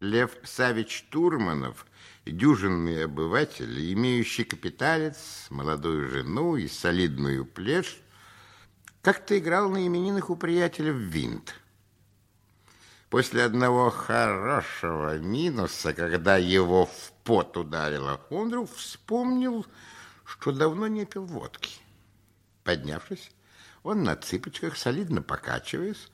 Лев Савич Турманов, дюжинный обыватель, имеющий капиталец, молодую жену и солидную плешь, как-то играл на именинах у приятеля в винт. После одного хорошего минуса, когда его в пот ударило, он вдруг вспомнил, что давно не пил водки. Поднявшись, он на цыпочках, солидно покачиваясь,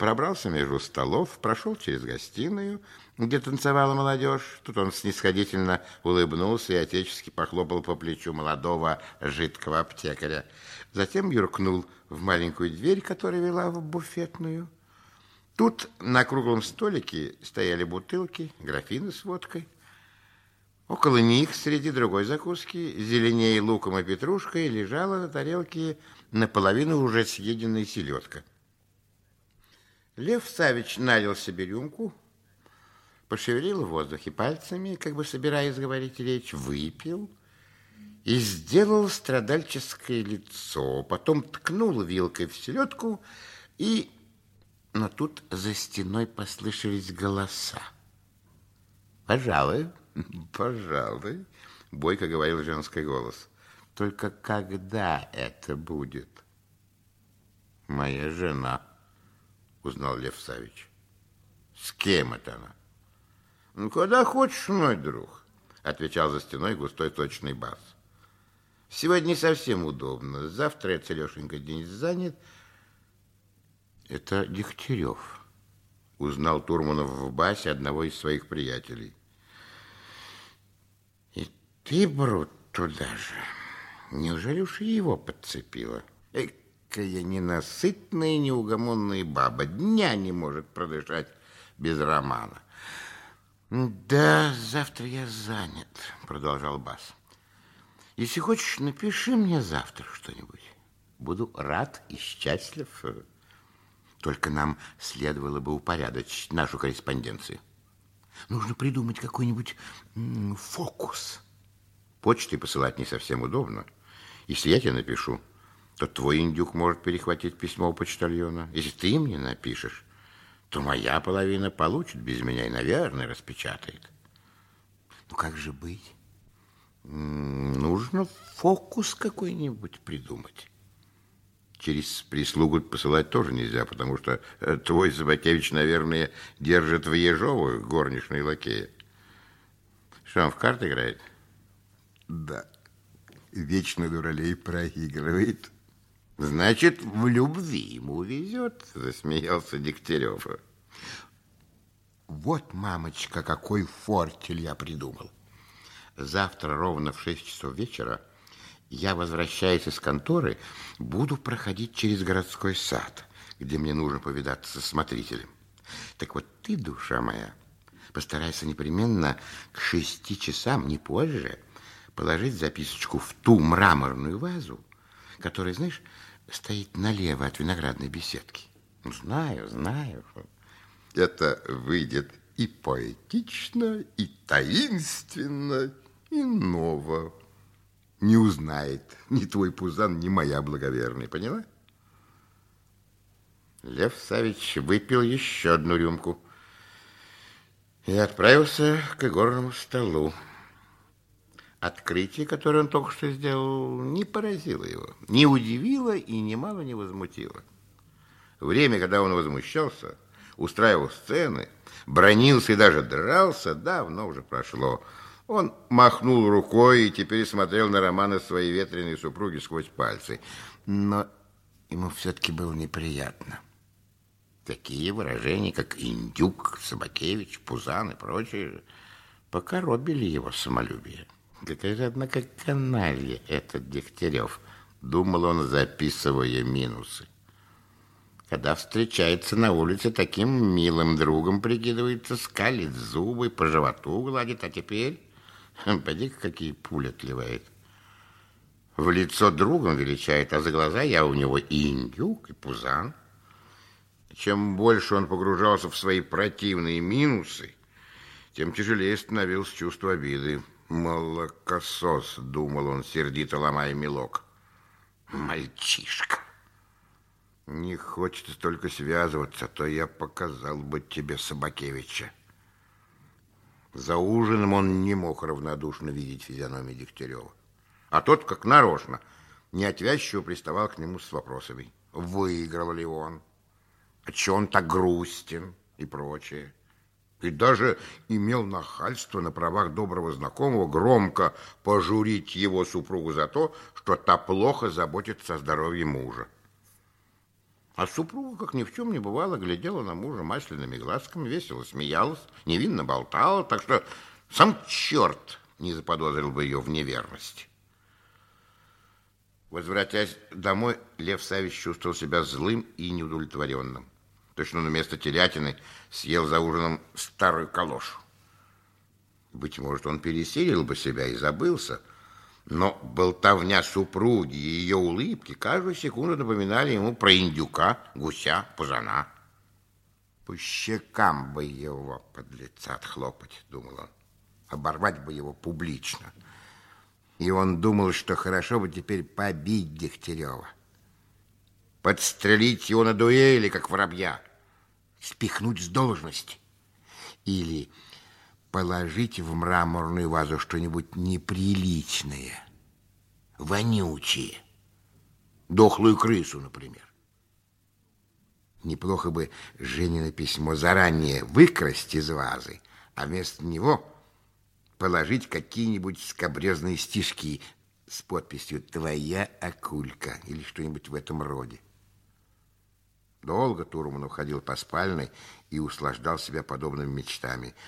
пробрался между столов, прошел через гостиную, где танцевала молодежь. Тут он снисходительно улыбнулся и отечески похлопал по плечу молодого жидкого аптекаря. Затем юркнул в маленькую дверь, которая вела в буфетную. Тут на круглом столике стояли бутылки, графины с водкой. Около них, среди другой закуски, зеленее луком и петрушкой, лежала на тарелке наполовину уже съеденная селедка. Лев Савич налил себе рюмку, пошевелил в воздухе пальцами, как бы собираясь говорить речь, выпил и сделал страдальческое лицо, потом ткнул вилкой в селедку и... Но тут за стеной послышались голоса. «Пожалуй, пожалуй», — бойко говорил женский голос. «Только когда это будет?» «Моя жена» узнал Лев Савич. С кем это она? Ну, куда хочешь, мой друг, отвечал за стеной густой точный бас. Сегодня не совсем удобно. Завтра я целешенько день занят. Это Дегтярев, узнал Турманов в басе одного из своих приятелей. И ты, Брут, туда же. Неужели уж его подцепила? Экая ненасытная неугомонная баба дня не может продышать без романа. Да, завтра я занят, продолжал Бас. Если хочешь, напиши мне завтра что-нибудь. Буду рад и счастлив. Только нам следовало бы упорядочить нашу корреспонденцию. Нужно придумать какой-нибудь фокус. Почтой посылать не совсем удобно. Если я тебе напишу, то твой индюк может перехватить письмо у почтальона. Если ты мне напишешь, то моя половина получит без меня и, наверное, распечатает. Ну, как же быть? Нужно фокус какой-нибудь придумать. Через прислугу посылать тоже нельзя, потому что э, твой Забакевич, наверное, держит в Ежовых горничной лакея. Что, он в карты играет? Да. Вечно дуралей проигрывает. Значит, в любви ему везет, засмеялся Дегтярев. Вот, мамочка, какой фортель я придумал. Завтра ровно в шесть часов вечера я, возвращаясь из конторы, буду проходить через городской сад, где мне нужно повидаться со смотрителем. Так вот ты, душа моя, постарайся непременно к шести часам, не позже, положить записочку в ту мраморную вазу, которая, знаешь, стоит налево от виноградной беседки. Знаю, знаю. Это выйдет и поэтично, и таинственно, и ново. Не узнает ни твой пузан, ни моя благоверная, поняла? Лев Савич выпил еще одну рюмку и отправился к игорному столу. Открытие, которое он только что сделал, не поразило его, не удивило и немало не возмутило. Время, когда он возмущался, устраивал сцены, бронился и даже дрался, давно уже прошло. Он махнул рукой и теперь смотрел на романы своей ветреной супруги сквозь пальцы. Но ему все-таки было неприятно. Такие выражения, как «индюк», «собакевич», «пузан» и прочее, покоробили его самолюбие. Какая же, однако, каналья этот Дегтярев, думал он, записывая минусы. Когда встречается на улице таким милым другом, прикидывается, скалит зубы, по животу гладит, а теперь, поди какие пули отливает. В лицо другом величает, а за глаза я у него и индюк, и пузан. Чем больше он погружался в свои противные минусы, тем тяжелее становилось чувство обиды. Молокосос, думал он, сердито ломая мелок. Мальчишка. Не хочется только связываться, то я показал бы тебе Собакевича. За ужином он не мог равнодушно видеть физиономию Дегтярева. А тот, как нарочно, неотвязчиво приставал к нему с вопросами. Выиграл ли он? А че он так грустен? И прочее. И даже имел нахальство на правах доброго знакомого громко пожурить его супругу за то, что та плохо заботится о здоровье мужа. А супруга, как ни в чем не бывало, глядела на мужа масляными глазками, весело смеялась, невинно болтала, так что сам черт не заподозрил бы ее в неверности. Возвратясь домой, Лев Савич чувствовал себя злым и неудовлетворенным. Точно на место телятины съел за ужином старую калошу. Быть может, он пересилил бы себя и забылся, но болтовня супруги и ее улыбки каждую секунду напоминали ему про индюка, гуся, пузана. По щекам бы его под лица отхлопать, думал он, оборвать бы его публично. И он думал, что хорошо бы теперь побить Дегтярева, подстрелить его на дуэли, как воробья, спихнуть с должности или положить в мраморную вазу что-нибудь неприличное, вонючее, дохлую крысу, например. Неплохо бы Женина письмо заранее выкрасть из вазы, а вместо него положить какие-нибудь скобрезные стишки с подписью «Твоя акулька» или что-нибудь в этом роде. Долго Турманов ходил по спальной и услаждал себя подобными мечтами –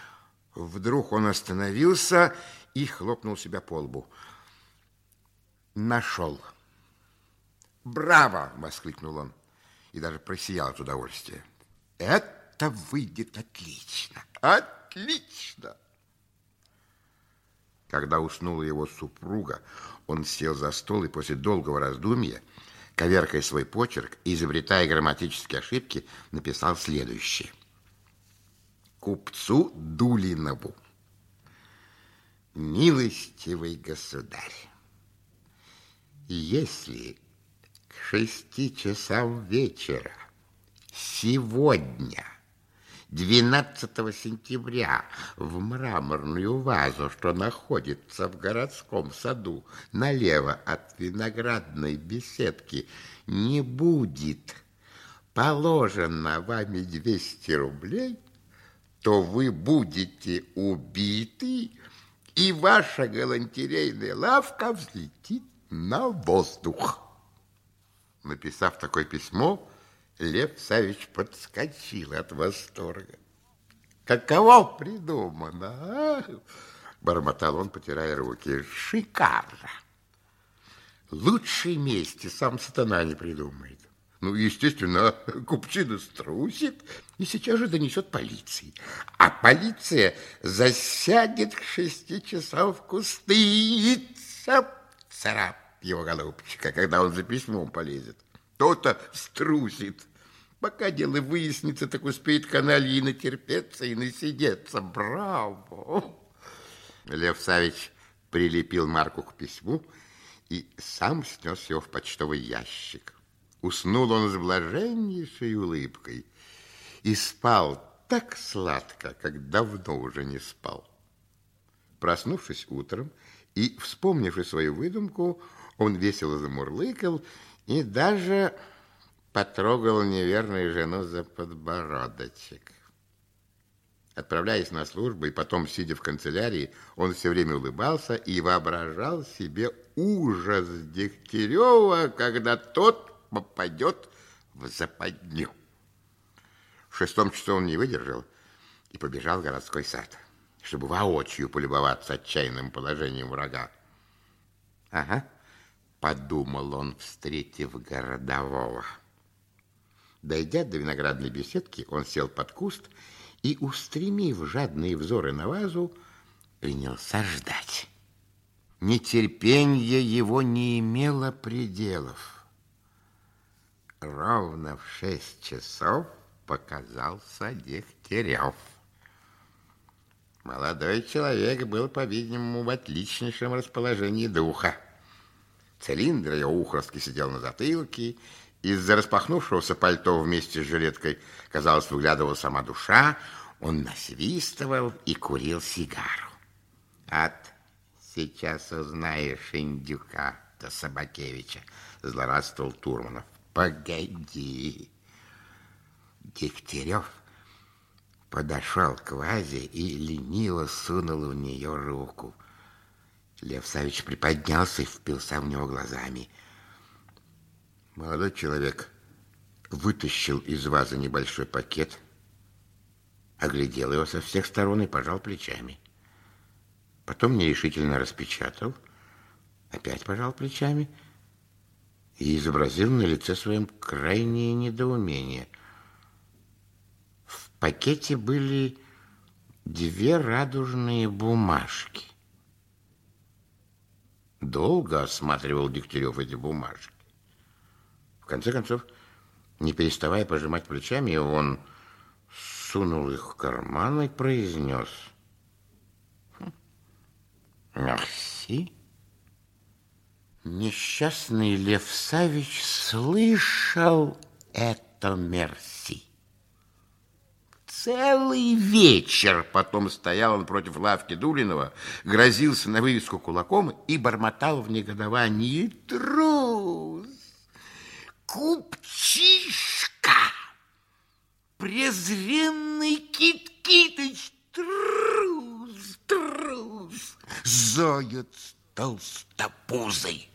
Вдруг он остановился и хлопнул себя по лбу. Нашел. «Браво!» — воскликнул он и даже просиял от удовольствия. «Это выйдет отлично! Отлично!» Когда уснула его супруга, он сел за стол и после долгого раздумья, коверкая свой почерк и изобретая грамматические ошибки, написал следующее – купцу Дулинову. Милостивый государь, если к шести часам вечера сегодня, 12 сентября, в мраморную вазу, что находится в городском саду, налево от виноградной беседки, не будет положено вами 200 рублей – то вы будете убиты, и ваша галантерейная лавка взлетит на воздух. Написав такое письмо, Лев Савич подскочил от восторга. Каково придумано, а? Бормотал он, потирая руки. Шикарно. Лучшей мести сам сатана не придумает. Ну, естественно, купчина струсит и сейчас же донесет полиции. А полиция засядет к шести часам в кусты и цап, царап его голубчика, когда он за письмом полезет. То-то струсит. Пока дело выяснится, так успеет канальи натерпеться и насидеться. Браво! Лев Савич прилепил марку к письму и сам снес его в почтовый ящик. Уснул он с блаженнейшей улыбкой и спал так сладко, как давно уже не спал. Проснувшись утром и вспомнивши свою выдумку, он весело замурлыкал и даже потрогал неверную жену за подбородочек. Отправляясь на службу и потом, сидя в канцелярии, он все время улыбался и воображал себе ужас Дегтярева, когда тот попадет в западню. В шестом часу он не выдержал и побежал в городской сад, чтобы воочию полюбоваться отчаянным положением врага. Ага, подумал он, встретив городового. Дойдя до виноградной беседки, он сел под куст и, устремив жадные взоры на вазу, принялся ждать. Нетерпение его не имело пределов ровно в шесть часов показался Дегтярев. Молодой человек был, по-видимому, в отличнейшем расположении духа. Цилиндр его ухорски сидел на затылке, из-за распахнувшегося пальто вместе с жилеткой, казалось, выглядывала сама душа, Он насвистывал и курил сигару. От сейчас узнаешь индюка до Собакевича, злорадствовал Турманов. Погоди. Дегтярев подошел к вазе и лениво сунул в нее руку. Лев Савич приподнялся и впился в него глазами. Молодой человек вытащил из вазы небольшой пакет, оглядел его со всех сторон и пожал плечами. Потом нерешительно распечатал, опять пожал плечами и изобразил на лице своем крайнее недоумение. В пакете были две радужные бумажки. Долго осматривал Дегтярев эти бумажки. В конце концов, не переставая пожимать плечами, он сунул их в карман и произнес. Мерси. Несчастный Лев Савич слышал это мерси. Целый вечер потом стоял он против лавки Дулинова, грозился на вывеску кулаком и бормотал в негодовании «Трус! Купчишка! Презренный Кит-Китыч! Трус! Трус! Заяц толстопузый!»